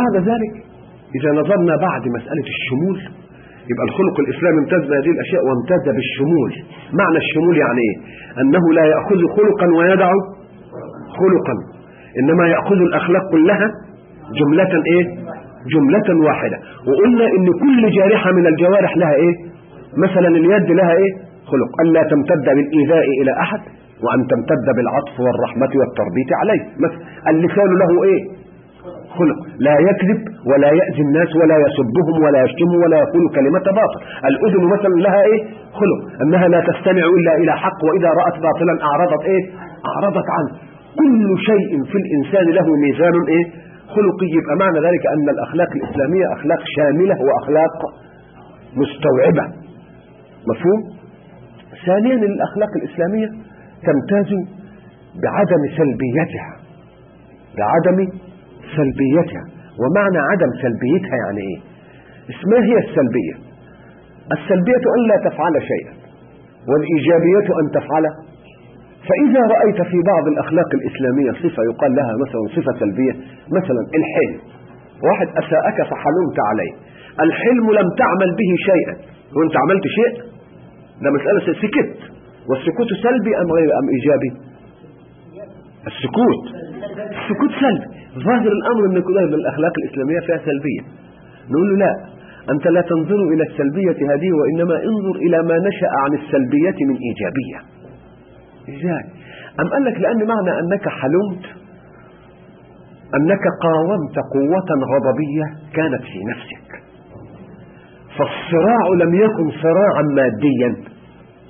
بعد ذلك إذا نظرنا بعد مسألة الشمول يبقى الخلق الإسلامي امتاز بهذه الأشياء وامتاز بالشمول. معنى الشمول يعني إيه؟ أنه لا يأخذ خلقا ويدع خلقا إنما يأخذ الأخلاق كلها جملة إيه؟ جملة واحدة. وقلنا إن كل جارحة من الجوارح لها إيه؟ مثلا اليد لها إيه؟ خلق. ألا تمتد بالإيذاء إلى أحد وأن تمتد بالعطف والرحمة والتربية عليه. مثلا اللسان له إيه؟ خلق. لا يكذب ولا يأذي الناس ولا يسبهم ولا يشتم ولا يقول كلمة باطل. الأذن مثلا لها إيه؟ خلق. أنها لا تستمع إلا إلى حق وإذا رأت باطلا أعرضت إيه؟ أعرضت عنه. كل شيء في الإنسان له ميزان إيه؟ خلقي. يبقى معنى ذلك أن الأخلاق الإسلامية أخلاق شاملة وأخلاق مستوعبة. مفهوم؟ ثانيا الأخلاق الإسلامية تمتاز بعدم سلبيتها بعدم سلبيتها. ومعنى عدم سلبيتها يعني إيه؟ اسمها هي السلبية؟ السلبية أن لا تفعل شيئا والإيجابية أن تفعل. فإذا رأيت في بعض الأخلاق الإسلامية صفة يقال لها مثلا صفة سلبية مثلا الحلم. واحد أساءك فحلمت عليه. الحلم لم تعمل به شيئا. وانت عملت شيء؟ ده مسألة سكت. والسكوت سلبي أم غير أم إيجابي؟ السكوت. السكوت سلبي. ظاهر الأمر أن كلها من الأخلاق الإسلامية فيها سلبية. نقول له لا أنت لا تنظر إلى السلبية هذه وإنما انظر إلى ما نشأ عن السلبية من إيجابية. إزاي؟ أم قال لك لأن معنى أنك حلمت أنك قاومت قوة غضبية كانت في نفسك. فالصراع لم يكن صراعا ماديا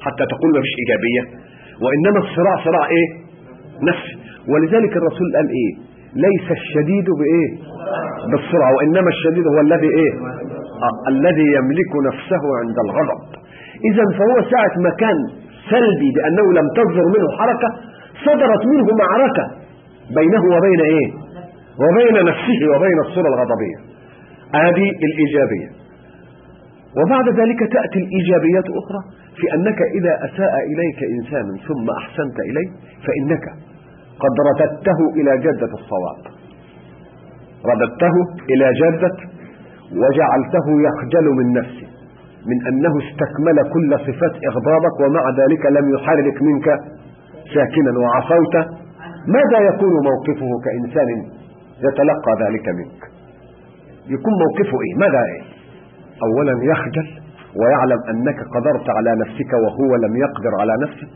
حتى تقول ما فيش إيجابية وإنما الصراع صراع إيه؟ نفسي. ولذلك الرسول قال إيه؟ ليس الشديد بإيه؟ بالسرعة وإنما الشديد هو الذي إيه؟ آه الذي يملك نفسه عند الغضب. إذا فهو ساعة ما كان سلبي بأنه لم تصدر منه حركة صدرت منه معركة بينه وبين إيه؟ وبين نفسه وبين الصورة الغضبية. هذه الإيجابية. وبعد ذلك تأتي الإيجابيات أخرى في أنك إذا أساء إليك إنسان ثم أحسنت إليه فإنك قد رددته إلى جدة الصواب. رددته إلى جدة وجعلته يخجل من نفسه من أنه استكمل كل صفات إغضابك ومع ذلك لم يحرك منك ساكنا. وعصوت ماذا يكون موقفه كإنسان يتلقى ذلك منك؟ يكون موقفه إيه؟ ماذا إيه؟ أولا يخجل ويعلم أنك قدرت على نفسك وهو لم يقدر على نفسه.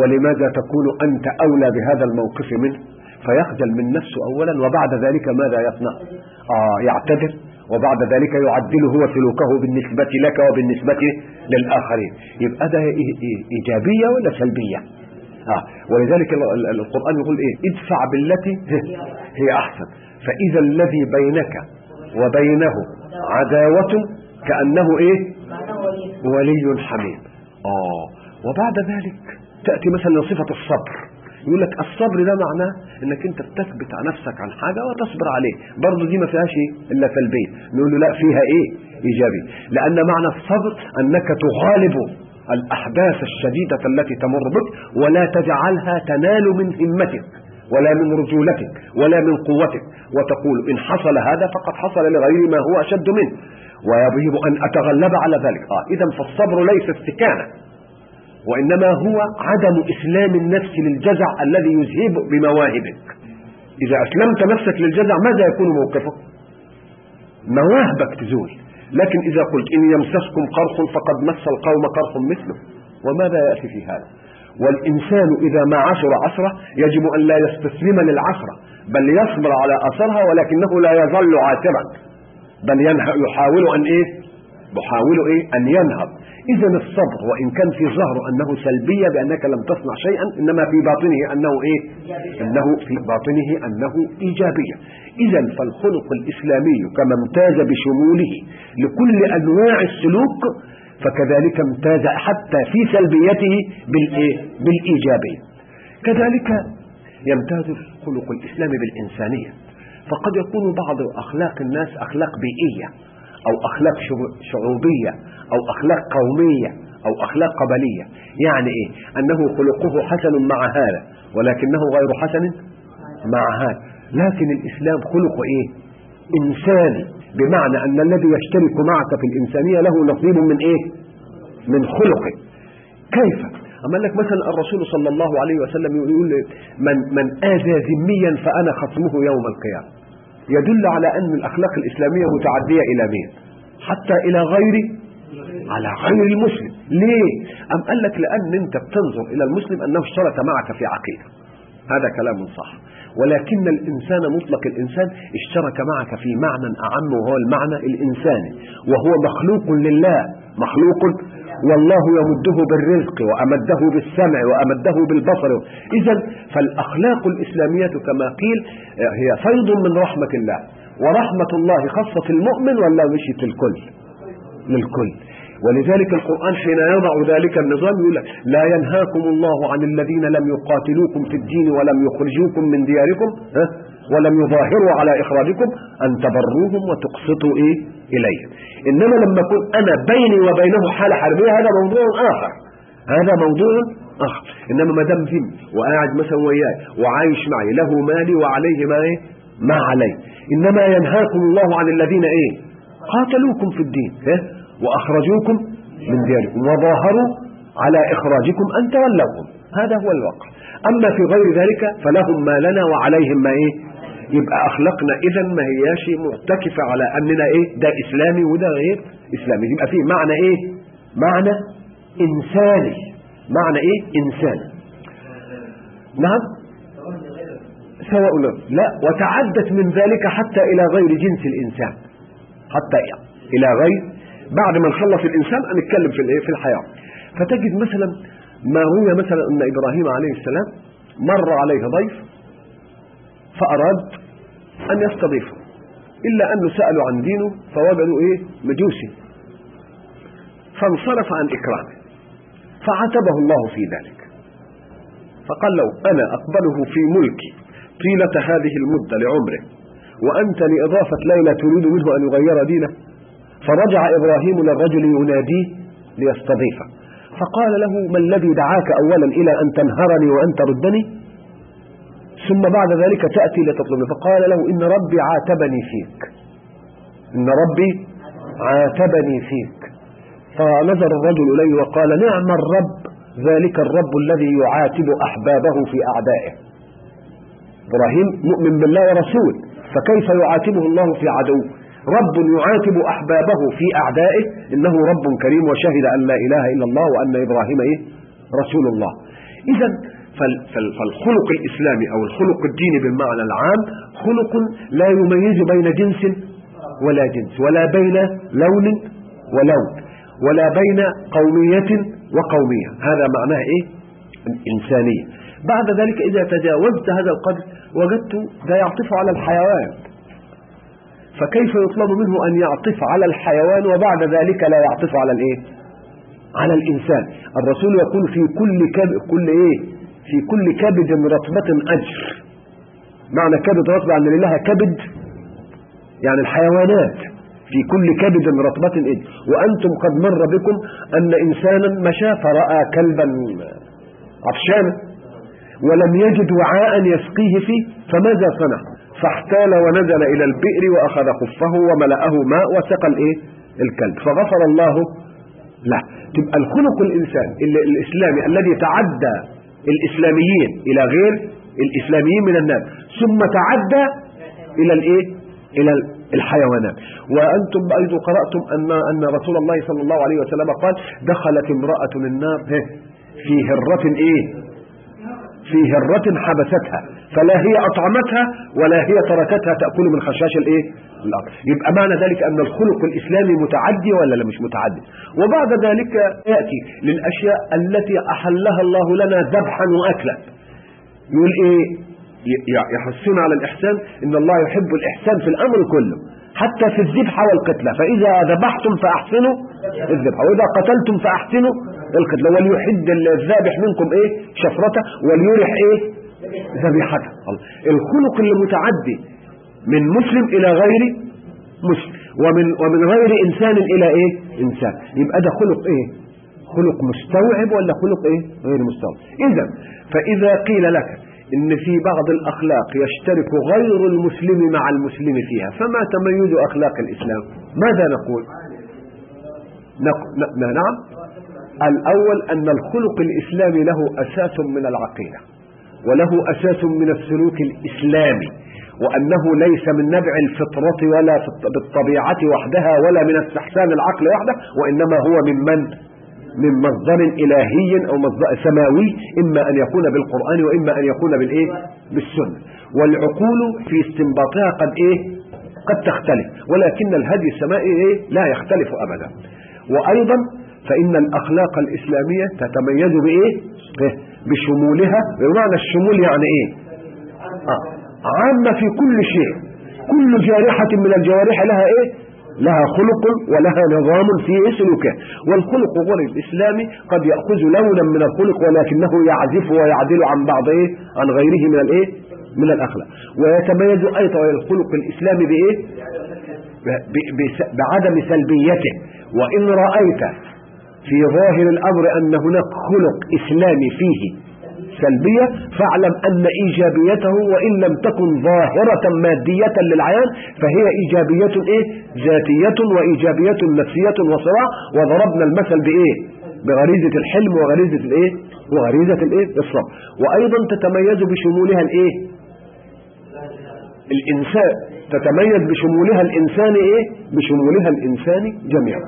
ولماذا تكون أنت أولى بهذا الموقف منه؟ فيخجل من نفسه أولا وبعد ذلك ماذا يصنع؟ آه يعتذر وبعد ذلك يعدل هو سلوكه بالنسبة لك وبالنسبة للآخرين. يبقى ده إيجابية ولا سلبية؟ آه ولذلك القرآن يقول إيه؟ ادفع بالتي هي أحسن. فإذا الذي بينك وبينه عداوة كأنه إيه؟ ولي حميم. آه وبعد ذلك تأتي مثلا صفة الصبر. يقول لك الصبر ده معناه إنك أنت بتثبت على نفسك عن حاجة وتصبر عليه. برضه دي ما فيهاش إيه؟ إلا سلبية نقول له لا فيها إيه؟ إيجابي. لأن معنى الصبر أنك تغالب الأحداث الشديدة التي تمر بك ولا تجعلها تنال من همتك ولا من رجولتك ولا من قوتك. وتقول إن حصل هذا فقد حصل لغيري ما هو أشد منه. ويجب أن أتغلب على ذلك. آه اذا فالصبر ليس استكانه وإنما هو عدم إسلام النفس للجزع الذي يذهب بمواهبك. إذا أسلمت نفسك للجزع ماذا يكون موقفك؟ مواهبك تزول. لكن إذا قلت إن يمسسكم قرح فقد مس القوم قرح مثله. وماذا يأتي في هذا؟ والإنسان إذا ما عشر عشرة يجب أن لا يستسلم للعشرة بل يصبر على أثرها ولكنه لا يظل عاترا بل يحاول أن إيه؟ يحاول إيه؟ أن ينهض. إذا الصبر وإن كان في ظهره أنه سلبية بأنك لم تصنع شيئا إنما في باطنه أنه إيه؟ أنه في باطنه أنه إيجابية. إذا فالخلق الإسلامي كما امتاز بشموله لكل أنواع السلوك فكذلك امتاز حتى في سلبيته بالإيه بالإيجابية. كذلك يمتاز الخلق الإسلامي بالإنسانية. فقد يكون بعض أخلاق الناس أخلاق بيئية. أو أخلاق شعوبية أو أخلاق قومية أو أخلاق قبلية. يعني إيه؟ أنه خلقه حسن مع هذا ولكنه غير حسن مع هذا. لكن الإسلام خلق إيه؟ إنساني بمعنى أن الذي يشترك معك في الإنسانية له نصيب من إيه؟ من خلقه. كيف؟ أما لك مثلا الرسول صلى الله عليه وسلم يقول من, من آذى ذميا فأنا خصمه يوم القيامة. يدل على أن الأخلاق الإسلامية متعدية إلى مين؟ حتى إلى غير على غير المسلم. ليه؟ أم قال لك لأن أنت بتنظر إلى المسلم أنه اشترك معك في عقيدة. هذا كلام صح. ولكن الإنسان مطلق. الإنسان اشترك معك في معنى أعم وهو المعنى الإنساني. وهو مخلوق لله. مخلوق والله يمده بالرزق وأمده بالسمع وأمده بالبصر. إذا فالأخلاق الإسلامية كما قيل هي فيض من رحمة الله. ورحمة الله خاصة المؤمن ولا مشيت الكل للكل. ولذلك القرآن حين يضع ذلك النظام يقول لا ينهاكم الله عن الذين لم يقاتلوكم في الدين ولم يخرجوكم من دياركم. ها؟ ولم يظاهروا على إخراجكم أن تبروهم وتقسطوا إيه؟ إليهم إنما لما أكون أنا بيني وبينه حالة حربية هذا موضوع آخر. هذا موضوع آخر. إنما ما دام ذم وقاعد مثلا وياي وعايش معي له مالي وعليه ما إيه؟ ما علي إنما ينهاكم الله عن الذين إيه؟ قاتلوكم في الدين ها وأخرجوكم من دياركم وظاهروا على إخراجكم أن تولوهم. هذا هو الواقع. أما في غير ذلك فلهم ما لنا وعليهم ما إيه؟ يبقى أخلاقنا إذا ما هياش مرتكفة على أننا إيه؟ ده إسلامي وده غير إسلامي. يبقى فيه معنى إيه؟ معنى إنساني. معنى إيه؟ إنساني. نعم؟ سواء لا وتعدت من ذلك حتى إلى غير جنس الإنسان. حتى إلى غير بعد ما نخلص الإنسان نتكلم في الإيه؟ في الحياة. فتجد مثلا ما روي مثلا أن إبراهيم عليه السلام مر عليه ضيف فأراد أن يستضيفه إلا أنه سألوا عن دينه فوجدوا إيه؟ مجوسي فانصرف عن إكرامه فعاتبه الله في ذلك. فقال له أنا أقبله في ملكي طيلة هذه المدة لعمره وأنت لإضافة ليلة تريد منه أن يغير دينه. فرجع إبراهيم للرجل يناديه ليستضيفه. فقال له ما الذي دعاك أولا إلى أن تنهرني وأن تردني؟ ثم بعد ذلك تأتي لتطلبني. فقال له إن ربي عاتبني فيك. إن ربي عاتبني فيك. فنظر الرجل إليه وقال نعم الرب ذلك الرب الذي يعاتب أحبابه في أعدائه. إبراهيم مؤمن بالله ورسول فكيف يعاتبه الله في عدوه رب يعاتب أحبابه في أعدائه إنه رب كريم وشهد أن لا إله إلا الله وأن إبراهيم إيه؟ رسول الله. إذا فالخلق الإسلامي أو الخلق الديني بالمعنى العام خلق لا يميز بين جنس ولا جنس ولا بين لون ولون ولا بين قومية وقومية. هذا معناه إيه؟ إنسانية بعد ذلك إذا تجاوزت هذا القدر وجدت ده يعطف على الحيوان. فكيف يطلب منه أن يعطف على الحيوان وبعد ذلك لا يعطف على الإيه؟ على الإنسان. الرسول يقول في كل كب... كل إيه؟ في كل كبد رطبة أجر. معنى كبد رطبة أن لها كبد؟ يعني الحيوانات. في كل كبد رطبة أجر وأنتم قد مر بكم أن إنسانا مشى فرأى كلبا عطشانا ولم يجد وعاء يسقيه فيه فماذا صنع؟ فاحتال ونزل إلى البئر وأخذ خفه وملأه ماء وسقى الإيه؟ الكلب. فغفر الله له. تبقى الخلق الإنسان الإسلامي الذي تعدى الإسلاميين إلى غير الإسلاميين من الناس ثم تعدى إلى الإيه؟ إلى الحيوانات. وأنتم أيضا قرأتم أن أن رسول الله صلى الله عليه وسلم قال دخلت امرأة النار في هرة إيه؟ في هرة حبستها. فلا هي أطعمتها ولا هي تركتها تأكل من خشاش الإيه؟ الأرض. يبقى معنى ذلك أن الخلق الإسلامي متعدي ولا لا مش متعدي؟ وبعد ذلك يأتي للأشياء التي أحلها الله لنا ذبحا وأكلا. يقول إيه؟ يحثون على الإحسان إن الله يحب الإحسان في الأمر كله حتى في الذبح والقتلة فإذا ذبحتم فأحسنوا الذبح وإذا قتلتم فأحسنوا القتلة وليحد الذابح منكم إيه؟ شفرته وليرح إيه؟ ذبيحته الخلق اللي متعدي من مسلم إلى غير مسلم ومن ومن غير إنسان إلى إيه؟ إنسان. يبقى ده خلق إيه؟ خلق مستوعب ولا خلق إيه؟ غير مستوعب. إذا فإذا قيل لك إن في بعض الأخلاق يشترك غير المسلم مع المسلم فيها فما تميز أخلاق الإسلام؟ ماذا نقول؟ نق... نعم. الأول أن الخلق الإسلامي له أساس من العقيدة. وله أساس من السلوك الإسلامي وأنه ليس من نبع الفطرة ولا بالطبيعة وحدها ولا من استحسان العقل وحده وإنما هو ممن من مصدر إلهي أو مصدر سماوي إما أن يكون بالقرآن وإما أن يكون بالإيه؟ بالسنة. والعقول في استنباطها قد إيه؟ قد تختلف ولكن الهدي السمائي إيه؟ لا يختلف أبدا. وأيضا فإن الأخلاق الإسلامية تتميز بإيه؟ بشمولها. بمعنى الشمول يعني إيه؟ آه. عامة في كل شيء. كل جارحة من الجوارح لها إيه؟ لها خلق ولها نظام في سلوكه. والخلق غير الإسلامي قد يأخذ لونا من الخلق ولكنه يعزف ويعدل عن بعض إيه؟ عن غيره من الإيه؟ من الأخلاق. ويتميز أيضا الخلق الإسلامي بإيه؟ بعدم سلبيته. وإن رأيت في ظاهر الأمر أن هناك خلق إسلامي فيه سلبية فاعلم أن إيجابيته وإن لم تكن ظاهرة مادية للعيان فهي إيجابية إيه؟ ذاتية وإيجابية نفسية وصراع. وضربنا المثل بإيه؟ بغريزة الحلم وغريزة الإيه؟ وغريزة الإيه؟ الصبر. وأيضا تتميز بشمولها الإيه؟ الإنسان. تتميز بشمولها الإنسان إيه؟ بشمولها الإنسان جميعا.